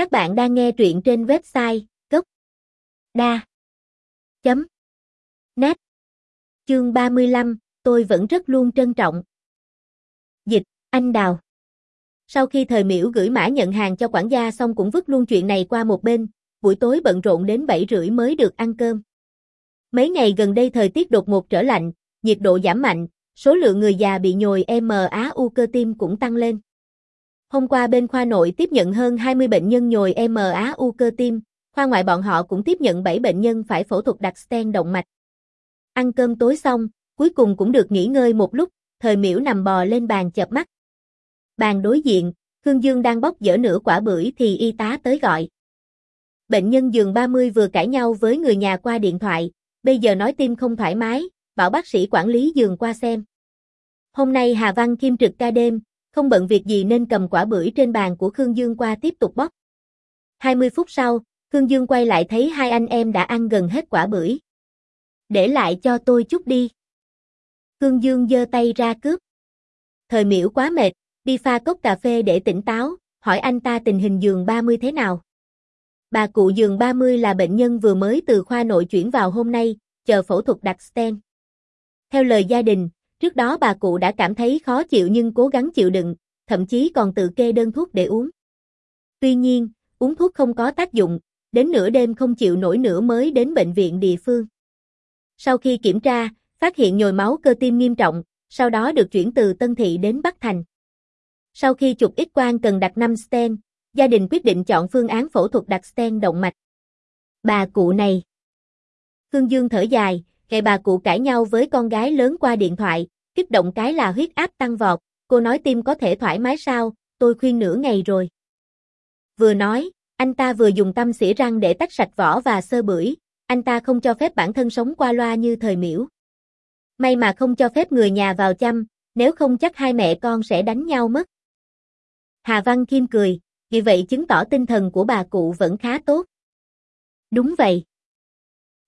Các bạn đang nghe truyện trên website gốc đa chấm net chương 35, tôi vẫn rất luôn trân trọng. Dịch, anh Đào. Sau khi thời miễu gửi mã nhận hàng cho quản gia xong cũng vứt luôn chuyện này qua một bên, buổi tối bận rộn đến 7 rưỡi mới được ăn cơm. Mấy ngày gần đây thời tiết đột ngột trở lạnh, nhiệt độ giảm mạnh, số lượng người già bị nhồi MAU cơ tim cũng tăng lên. Hôm qua bên khoa nội tiếp nhận hơn 20 bệnh nhân nhồi MAU cơ tim, khoa ngoại bọn họ cũng tiếp nhận 7 bệnh nhân phải phẫu thuật đặt stent động mạch. Ăn cơm tối xong, cuối cùng cũng được nghỉ ngơi một lúc, thời miễu nằm bò lên bàn chợp mắt. Bàn đối diện, Khương Dương đang bóc dở nửa quả bưởi thì y tá tới gọi. Bệnh nhân giường 30 vừa cãi nhau với người nhà qua điện thoại, bây giờ nói tim không thoải mái, bảo bác sĩ quản lý giường qua xem. Hôm nay Hà Văn Kim trực ca đêm, không bận việc gì nên cầm quả bưởi trên bàn của Khương Dương qua tiếp tục bóc. 20 phút sau, Khương Dương quay lại thấy hai anh em đã ăn gần hết quả bưởi. Để lại cho tôi chút đi. Khương Dương giơ tay ra cướp. Thời miễu quá mệt, đi pha cốc cà phê để tỉnh táo, hỏi anh ta tình hình giường 30 thế nào. Bà cụ giường 30 là bệnh nhân vừa mới từ khoa nội chuyển vào hôm nay, chờ phẫu thuật đặt stent. Theo lời gia đình, trước đó bà cụ đã cảm thấy khó chịu nhưng cố gắng chịu đựng, thậm chí còn tự kê đơn thuốc để uống. Tuy nhiên, uống thuốc không có tác dụng, đến nửa đêm không chịu nổi nữa mới đến bệnh viện địa phương. Sau khi kiểm tra, phát hiện nhồi máu cơ tim nghiêm trọng, sau đó được chuyển từ Tân Thị đến Bắc Thành. Sau khi chụp X quang cần đặt 5 stent, gia đình quyết định chọn phương án phẫu thuật đặt stent động mạch. Bà cụ này. Khương Dương thở dài, ngày bà cụ cãi nhau với con gái lớn qua điện thoại, kích động cái là huyết áp tăng vọt, cô nói tim có thể thoải mái sao, tôi khuyên nửa ngày rồi. Vừa nói, anh ta vừa dùng tâm xỉa răng để tách sạch vỏ và sơ bưởi, anh ta không cho phép bản thân sống qua loa như thời miễu. May mà không cho phép người nhà vào chăm, nếu không chắc hai mẹ con sẽ đánh nhau mất. Hà Văn Kim cười, vì vậy chứng tỏ tinh thần của bà cụ vẫn khá tốt. Đúng vậy.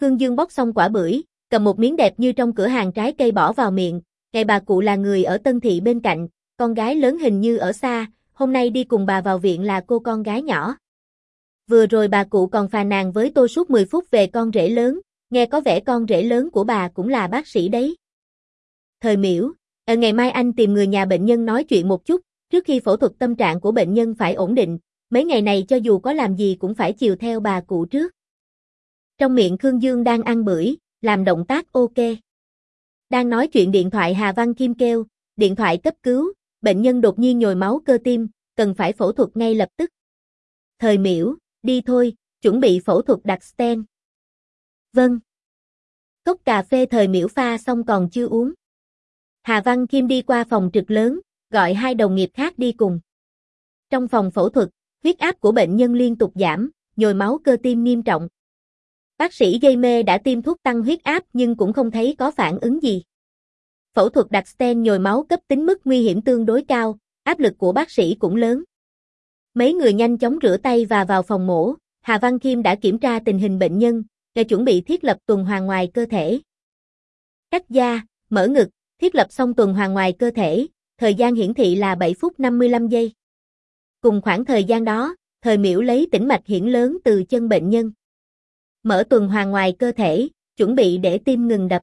Khương Dương bóc xong quả bưởi, cầm một miếng đẹp như trong cửa hàng trái cây bỏ vào miệng, ngày bà cụ là người ở Tân Thị bên cạnh, con gái lớn hình như ở xa, hôm nay đi cùng bà vào viện là cô con gái nhỏ. Vừa rồi bà cụ còn phàn nàn với tôi suốt 10 phút về con rể lớn, nghe có vẻ con rể lớn của bà cũng là bác sĩ đấy. Thời miễu, ở ờ, ngày mai anh tìm người nhà bệnh nhân nói chuyện một chút, trước khi phẫu thuật tâm trạng của bệnh nhân phải ổn định, mấy ngày này cho dù có làm gì cũng phải chiều theo bà cụ trước. Trong miệng Khương Dương đang ăn bưởi, làm động tác ok. Đang nói chuyện điện thoại Hà Văn Kim kêu, điện thoại cấp cứu, bệnh nhân đột nhiên nhồi máu cơ tim, cần phải phẫu thuật ngay lập tức. Thời miễu, đi thôi, chuẩn bị phẫu thuật đặt stent. Vâng. Cốc cà phê thời miễu pha xong còn chưa uống. Hà Văn Kim đi qua phòng trực lớn, gọi hai đồng nghiệp khác đi cùng. Trong phòng phẫu thuật, huyết áp của bệnh nhân liên tục giảm, nhồi máu cơ tim nghiêm trọng. Bác sĩ gây mê đã tiêm thuốc tăng huyết áp nhưng cũng không thấy có phản ứng gì. Phẫu thuật đặt stent nhồi máu cấp tính mức nguy hiểm tương đối cao, áp lực của bác sĩ cũng lớn. Mấy người nhanh chóng rửa tay và vào phòng mổ, Hà Văn Kim đã kiểm tra tình hình bệnh nhân, để chuẩn bị thiết lập tuần hoàn ngoài cơ thể. Cắt da, mở ngực, thiết lập xong tuần hoàn ngoài cơ thể, thời gian hiển thị là 7 phút 55 giây. Cùng khoảng thời gian đó, thời miễu lấy tĩnh mạch hiển lớn từ chân bệnh nhân. Mở tuần hoàn ngoài cơ thể, chuẩn bị để tim ngừng đập.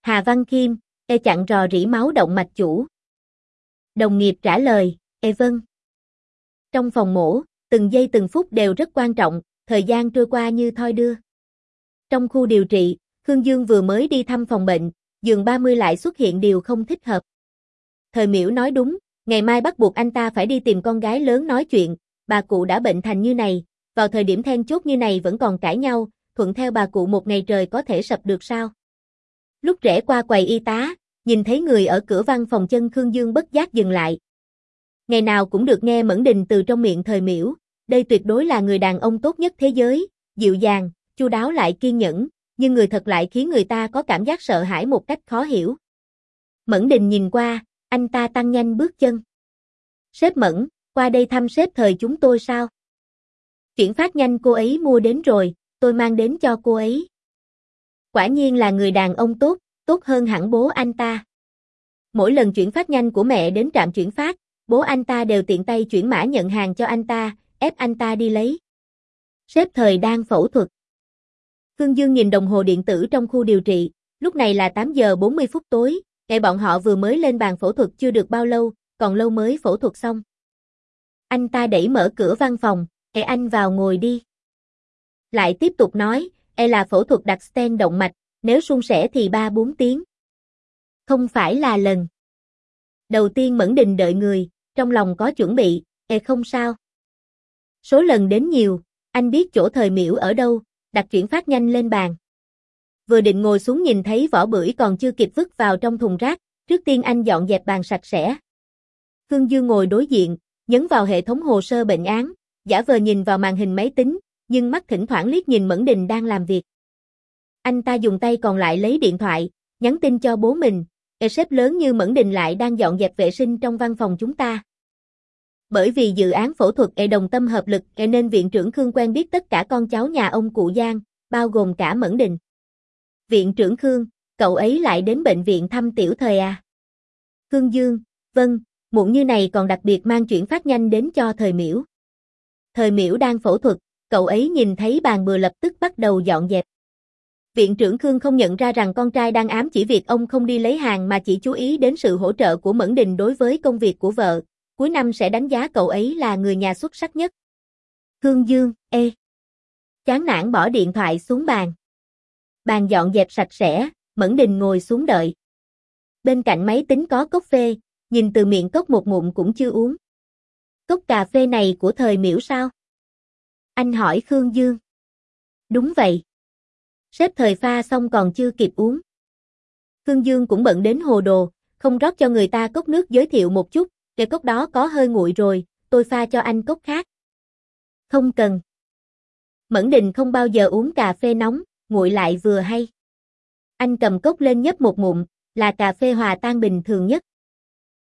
Hà Văn Kim, e chặn rò rỉ máu động mạch chủ. Đồng nghiệp trả lời, e vâng. Trong phòng mổ, từng giây từng phút đều rất quan trọng, thời gian trôi qua như thoi đưa. Trong khu điều trị, Khương Dương vừa mới đi thăm phòng bệnh, giường 30 lại xuất hiện điều không thích hợp. Thời miễu nói đúng, ngày mai bắt buộc anh ta phải đi tìm con gái lớn nói chuyện, bà cụ đã bệnh thành như này, vào thời điểm then chốt như này vẫn còn cãi nhau, thuận theo bà cụ một ngày trời có thể sập được sao. Lúc rẽ qua quầy y tá, nhìn thấy người ở cửa văn phòng chân Khương Dương bất giác dừng lại. Ngày nào cũng được nghe Mẫn Đình từ trong miệng thời miễu, đây tuyệt đối là người đàn ông tốt nhất thế giới, dịu dàng, chu đáo lại kiên nhẫn, nhưng người thật lại khiến người ta có cảm giác sợ hãi một cách khó hiểu. Mẫn Đình nhìn qua, anh ta tăng nhanh bước chân. Sếp Mẫn, qua đây thăm sếp thời chúng tôi sao? Chuyển phát nhanh cô ấy mua đến rồi, tôi mang đến cho cô ấy. Quả nhiên là người đàn ông tốt, tốt hơn hẳn bố anh ta. Mỗi lần chuyển phát nhanh của mẹ đến trạm chuyển phát, bố anh ta đều tiện tay chuyển mã nhận hàng cho anh ta, ép anh ta đi lấy. Sếp thời đang phẫu thuật. Khương Dương nhìn đồng hồ điện tử trong khu điều trị, lúc này là 8 giờ 40 phút tối, ngày bọn họ vừa mới lên bàn phẫu thuật chưa được bao lâu, còn lâu mới phẫu thuật xong. Anh ta đẩy mở cửa văn phòng, e anh vào ngồi đi. Lại tiếp tục nói, e là phẫu thuật đặt stent động mạch, nếu suôn sẻ thì 3-4 tiếng. Không phải là lần. Đầu tiên Mẫn Đình đợi người, trong lòng có chuẩn bị, e không sao. Số lần đến nhiều, anh biết chỗ thời miễu ở đâu, đặt chuyển phát nhanh lên bàn. Vừa định ngồi xuống nhìn thấy vỏ bưởi còn chưa kịp vứt vào trong thùng rác, trước tiên anh dọn dẹp bàn sạch sẽ. Khương Dương ngồi đối diện, nhấn vào hệ thống hồ sơ bệnh án, giả vờ nhìn vào màn hình máy tính, nhưng mắt thỉnh thoảng liếc nhìn Mẫn Đình đang làm việc. Anh ta dùng tay còn lại lấy điện thoại, nhắn tin cho bố mình, e sếp lớn như Mẫn Đình lại đang dọn dẹp vệ sinh trong văn phòng chúng ta. Bởi vì dự án phẫu thuật e đồng tâm hợp lực e nên viện trưởng Khương quen biết tất cả con cháu nhà ông cụ Giang, bao gồm cả Mẫn Đình. Viện trưởng Khương, cậu ấy lại đến bệnh viện thăm tiểu thời à? Khương Dương, vâng, muộn như này còn đặc biệt mang chuyển phát nhanh đến cho thời miễu. Thời miễu đang phẫu thuật, cậu ấy nhìn thấy bàn bừa lập tức bắt đầu dọn dẹp. Viện trưởng Khương không nhận ra rằng con trai đang ám chỉ việc ông không đi lấy hàng mà chỉ chú ý đến sự hỗ trợ của Mẫn Đình đối với công việc của vợ, cuối năm sẽ đánh giá cậu ấy là người nhà xuất sắc nhất. Khương Dương, ê! Chán nản bỏ điện thoại xuống bàn. Bàn dọn dẹp sạch sẽ, Mẫn Đình ngồi xuống đợi. Bên cạnh máy tính có cốc phê, nhìn từ miệng cốc một ngụm cũng chưa uống. Cốc cà phê này của thời miễu sao? Anh hỏi Khương Dương. Đúng vậy. Sếp thời pha xong còn chưa kịp uống. Khương Dương cũng bận đến hồ đồ, không rót cho người ta cốc nước giới thiệu một chút, để cốc đó có hơi nguội rồi, tôi pha cho anh cốc khác. Không cần. Mẫn Đình không bao giờ uống cà phê nóng, nguội lại vừa hay. Anh cầm cốc lên nhấp một ngụm, là cà phê hòa tan bình thường nhất.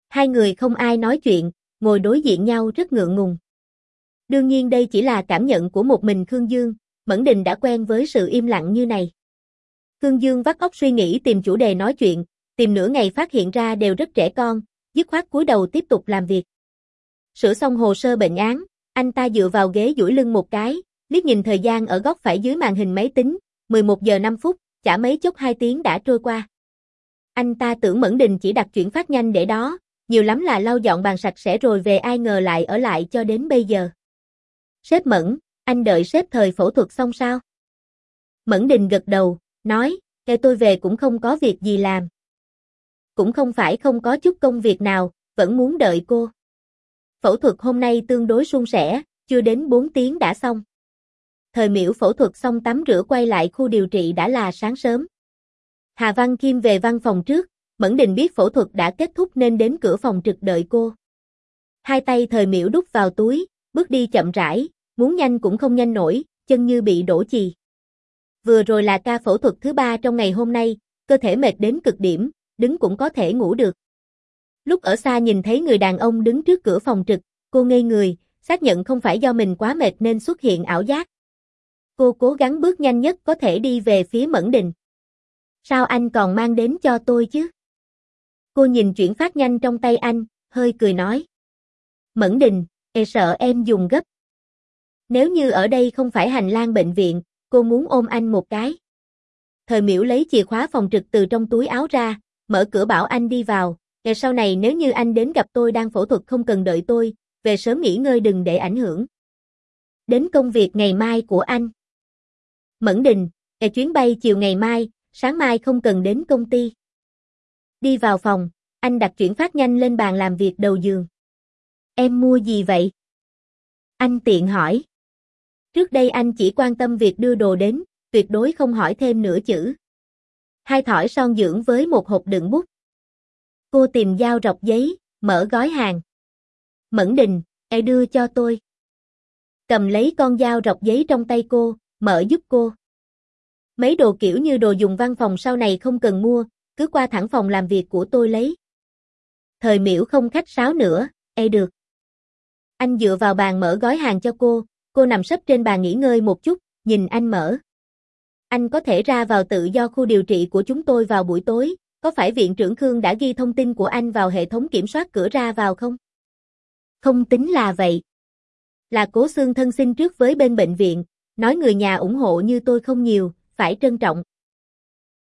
Hai người không ai nói chuyện, ngồi đối diện nhau rất ngượng ngùng. Đương nhiên đây chỉ là cảm nhận của một mình Khương Dương, Mẫn Đình đã quen với sự im lặng như này. Khương Dương vắt óc suy nghĩ tìm chủ đề nói chuyện, tìm nửa ngày phát hiện ra đều rất trẻ con, dứt khoát cúi đầu tiếp tục làm việc. Sửa xong hồ sơ bệnh án, anh ta dựa vào ghế duỗi lưng một cái, liếc nhìn thời gian ở góc phải dưới màn hình máy tính, 11 giờ 5 phút, chả mấy chốc 2 tiếng đã trôi qua. Anh ta tưởng Mẫn Đình chỉ đặt chuyển phát nhanh để đó, nhiều lắm là lau dọn bàn sạch sẽ rồi về ai ngờ lại ở lại cho đến bây giờ. Sếp Mẫn, anh đợi sếp thời phẫu thuật xong sao? Mẫn Đình gật đầu, nói, kêu tôi về cũng không có việc gì làm. Cũng không phải không có chút công việc nào, vẫn muốn đợi cô. Phẫu thuật hôm nay tương đối suôn sẻ, chưa đến 4 tiếng đã xong. Thời miễu phẫu thuật xong tắm rửa quay lại khu điều trị đã là sáng sớm. Hà Văn Kim về văn phòng trước, Mẫn Đình biết phẫu thuật đã kết thúc nên đến cửa phòng trực đợi cô. Hai tay thời miễu đút vào túi, bước đi chậm rãi, muốn nhanh cũng không nhanh nổi, chân như bị đổ chì. Vừa rồi là ca phẫu thuật thứ ba trong ngày hôm nay, cơ thể mệt đến cực điểm, đứng cũng có thể ngủ được. Lúc ở xa nhìn thấy người đàn ông đứng trước cửa phòng trực, cô ngây người, xác nhận không phải do mình quá mệt nên xuất hiện ảo giác. Cô cố gắng bước nhanh nhất có thể đi về phía Mẫn Đình. Sao anh còn mang đến cho tôi chứ? Cô nhìn chuyển phát nhanh trong tay anh, hơi cười nói. Mẫn Đình, e sợ em dùng gấp. Nếu như ở đây không phải hành lang bệnh viện, cô muốn ôm anh một cái. Thời miễu lấy chìa khóa phòng trực từ trong túi áo ra, mở cửa bảo anh đi vào, ngày sau này nếu như anh đến gặp tôi đang phẫu thuật không cần đợi tôi, về sớm nghỉ ngơi đừng để ảnh hưởng. Đến công việc ngày mai của anh. Mẫn Đình, ngày chuyến bay chiều ngày mai, sáng mai không cần đến công ty. Đi vào phòng, anh đặt chuyển phát nhanh lên bàn làm việc đầu giường. Em mua gì vậy? Anh tiện hỏi. Trước đây anh chỉ quan tâm việc đưa đồ đến, tuyệt đối không hỏi thêm nửa chữ. Hai thỏi son dưỡng với một hộp đựng bút. Cô tìm dao rọc giấy, mở gói hàng. Mẫn Đình, e đưa cho tôi. Cầm lấy con dao rọc giấy trong tay cô, mở giúp cô. Mấy đồ kiểu như đồ dùng văn phòng sau này không cần mua, cứ qua thẳng phòng làm việc của tôi lấy. Thời miễu không khách sáo nữa, e được. Anh dựa vào bàn mở gói hàng cho cô, cô nằm sấp trên bàn nghỉ ngơi một chút, nhìn anh mở. Anh có thể ra vào tự do khu điều trị của chúng tôi vào buổi tối, có phải viện trưởng Khương đã ghi thông tin của anh vào hệ thống kiểm soát cửa ra vào không? Không tính là vậy. Là cố xương thân xin trước với bên bệnh viện, nói người nhà ủng hộ như tôi không nhiều, phải trân trọng.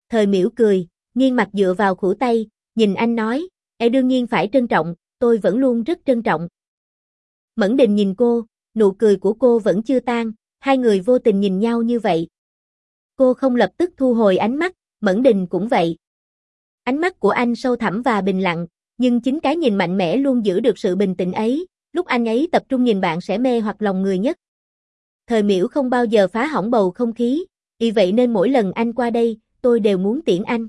Thời miễu cười, nghiêng mặt dựa vào khủ tay, nhìn anh nói, e đương nhiên phải trân trọng, tôi vẫn luôn rất trân trọng. Mẫn đình nhìn cô, nụ cười của cô vẫn chưa tan, hai người vô tình nhìn nhau như vậy. Cô không lập tức thu hồi ánh mắt, Mẫn đình cũng vậy. Ánh mắt của anh sâu thẳm và bình lặng, nhưng chính cái nhìn mạnh mẽ luôn giữ được sự bình tĩnh ấy, lúc anh ấy tập trung nhìn bạn sẽ mê hoặc lòng người nhất. Thời miễu không bao giờ phá hỏng bầu không khí, vì vậy nên mỗi lần anh qua đây, tôi đều muốn tiễn anh.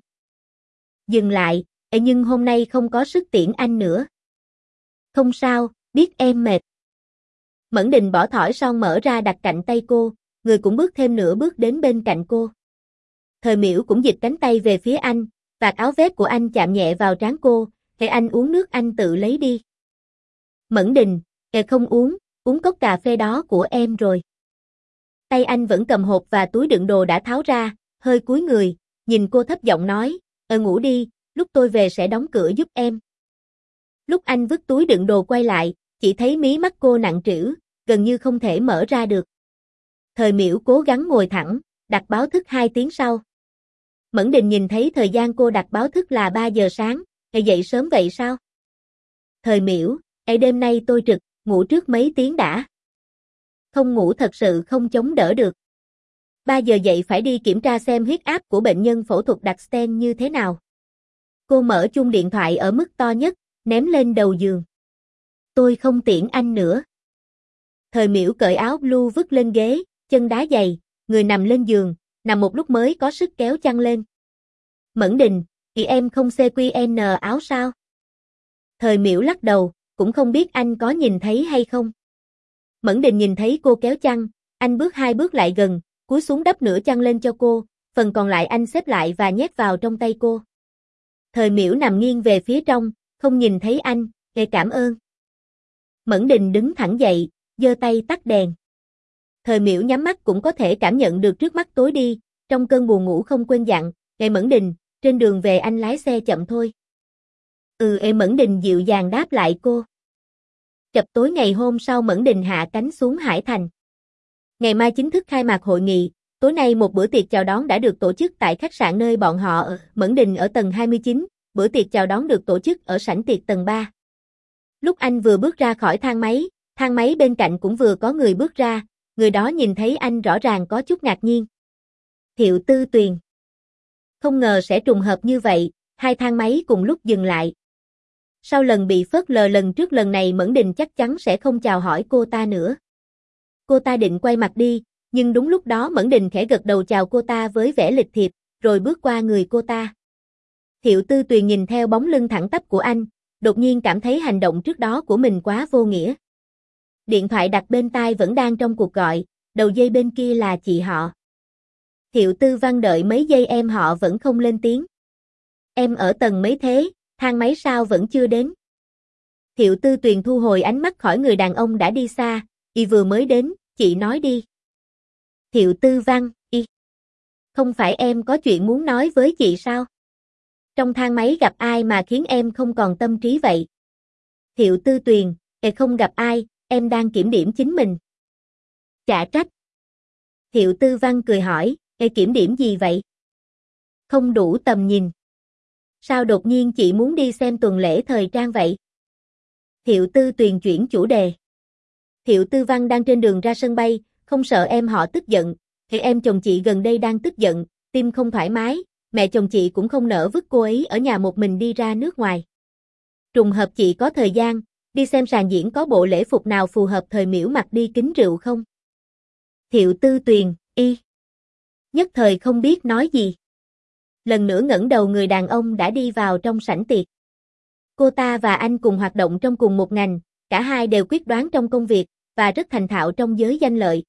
Dừng lại, nhưng hôm nay không có sức tiễn anh nữa. Không sao, biết em mệt. Mẫn Đình bỏ thỏi son mở ra đặt cạnh tay cô, người cũng bước thêm nửa bước đến bên cạnh cô. Thời miễu cũng dịch cánh tay về phía anh, vạt áo vest của anh chạm nhẹ vào trán cô, hệ anh uống nước anh tự lấy đi. Mẫn Đình, kệ không uống, uống cốc cà phê đó của em rồi. Tay anh vẫn cầm hộp và túi đựng đồ đã tháo ra, hơi cúi người, nhìn cô thấp giọng nói, ờ ngủ đi, lúc tôi về sẽ đóng cửa giúp em. Lúc anh vứt túi đựng đồ quay lại, chỉ thấy mí mắt cô nặng trĩu, gần như không thể mở ra được. Thời miễu cố gắng ngồi thẳng, đặt báo thức 2 tiếng sau. Mẫn Đình nhìn thấy thời gian cô đặt báo thức là 3 giờ sáng, Ngày dậy sớm vậy sao? Thời miễu, ấy đêm nay tôi trực, ngủ trước mấy tiếng đã. Không ngủ thật sự không chống đỡ được. 3 giờ dậy phải đi kiểm tra xem huyết áp của bệnh nhân phẫu thuật đặt stent như thế nào. Cô mở chung điện thoại ở mức to nhất, ném lên đầu giường. Tôi không tiễn anh nữa. Thời miễu cởi áo blue vứt lên ghế, chân đá dày, người nằm lên giường, nằm một lúc mới có sức kéo chăn lên. Mẫn đình, thì em không CQN áo sao? Thời miễu lắc đầu, cũng không biết anh có nhìn thấy hay không. Mẫn Đình nhìn thấy cô kéo chăn, anh bước hai bước lại gần, cúi xuống đắp nửa chăn lên cho cô, phần còn lại anh xếp lại và nhét vào trong tay cô. Thời miễu nằm nghiêng về phía trong, không nhìn thấy anh, nghe cảm ơn. Mẫn đình đứng thẳng dậy, giơ tay tắt đèn. Thời miễu nhắm mắt cũng có thể cảm nhận được trước mắt tối đi, trong cơn buồn ngủ không quên dặn, ngày Mẫn đình, trên đường về anh lái xe chậm thôi. Ừ ê Mẫn Đình dịu dàng đáp lại cô. Chập tối ngày hôm sau Mẫn Đình hạ cánh xuống Hải Thành. Ngày mai chính thức khai mạc hội nghị, tối nay một bữa tiệc chào đón đã được tổ chức tại khách sạn nơi bọn họ ở, Mẫn Đình ở tầng 29, bữa tiệc chào đón được tổ chức ở sảnh tiệc tầng 3. Lúc anh vừa bước ra khỏi thang máy, thang máy bên cạnh cũng vừa có người bước ra, người đó nhìn thấy anh rõ ràng có chút ngạc nhiên. Thiệu Tư Tuyền không ngờ sẽ trùng hợp như vậy, hai thang máy cùng lúc dừng lại. Sau lần bị phớt lờ lần trước lần này Mẫn Đình chắc chắn sẽ không chào hỏi cô ta nữa. Cô ta định quay mặt đi, nhưng đúng lúc đó Mẫn Đình khẽ gật đầu chào cô ta với vẻ lịch thiệp, rồi bước qua người cô ta. Thiệu Tư Tuyền nhìn theo bóng lưng thẳng tắp của anh, đột nhiên cảm thấy hành động trước đó của mình quá vô nghĩa. Điện thoại đặt bên tai vẫn đang trong cuộc gọi, đầu dây bên kia là chị họ. Thiệu Tư Văn đợi mấy giây em họ vẫn không lên tiếng. Em ở tầng mấy thế, thang máy sao vẫn chưa đến. Thiệu Tư Tuyền thu hồi ánh mắt khỏi người đàn ông đã đi xa, y vừa mới đến, chị nói đi. Thiệu Tư Văn, y. Không phải em có chuyện muốn nói với chị sao? Trong thang máy gặp ai mà khiến em không còn tâm trí vậy? Thiệu Tư Tuyền, e không gặp ai, em đang kiểm điểm chính mình. Chả trách. Thiệu Tư Văn cười hỏi, Ê kiểm điểm gì vậy? Không đủ tầm nhìn. Sao đột nhiên chị muốn đi xem tuần lễ thời trang vậy? Thiệu Tư Tuyền chuyển chủ đề. Thiệu Tư Văn đang trên đường ra sân bay, không sợ em họ tức giận, thì em chồng chị gần đây đang tức giận, tim không thoải mái, mẹ chồng chị cũng không nỡ vứt cô ấy ở nhà một mình đi ra nước ngoài. Trùng hợp chị có thời gian, đi xem sàn diễn có bộ lễ phục nào phù hợp thời miễu mặc đi kính rượu không? Thiệu Tư Tuyền, y nhất thời không biết nói gì. Lần nữa ngẩng đầu người đàn ông đã đi vào trong sảnh tiệc. Cô ta và anh cùng hoạt động trong cùng một ngành, cả hai đều quyết đoán trong công việc, và rất thành thạo trong giới danh lợi.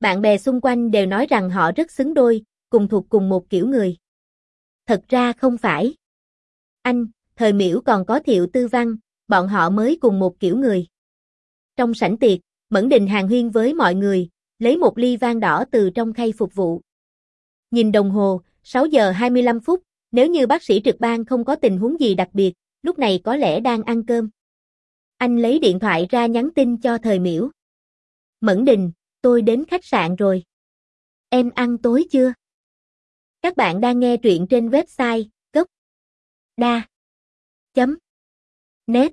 Bạn bè xung quanh đều nói rằng họ rất xứng đôi, cùng thuộc cùng một kiểu người. Thật ra không phải. Anh, thời miễu còn có thiệu tư văn, bọn họ mới cùng một kiểu người. Trong sảnh tiệc, Mẫn Đình hàng huyên với mọi người, lấy một ly vang đỏ từ trong khay phục vụ. Nhìn đồng hồ, 6 giờ 25 phút, nếu như bác sĩ trực ban không có tình huống gì đặc biệt, lúc này có lẽ đang ăn cơm. Anh lấy điện thoại ra nhắn tin cho thời miễu. Mẫn Đình, tôi đến khách sạn rồi. Em ăn tối chưa? Các bạn đang nghe truyện trên website gốc đa chấm net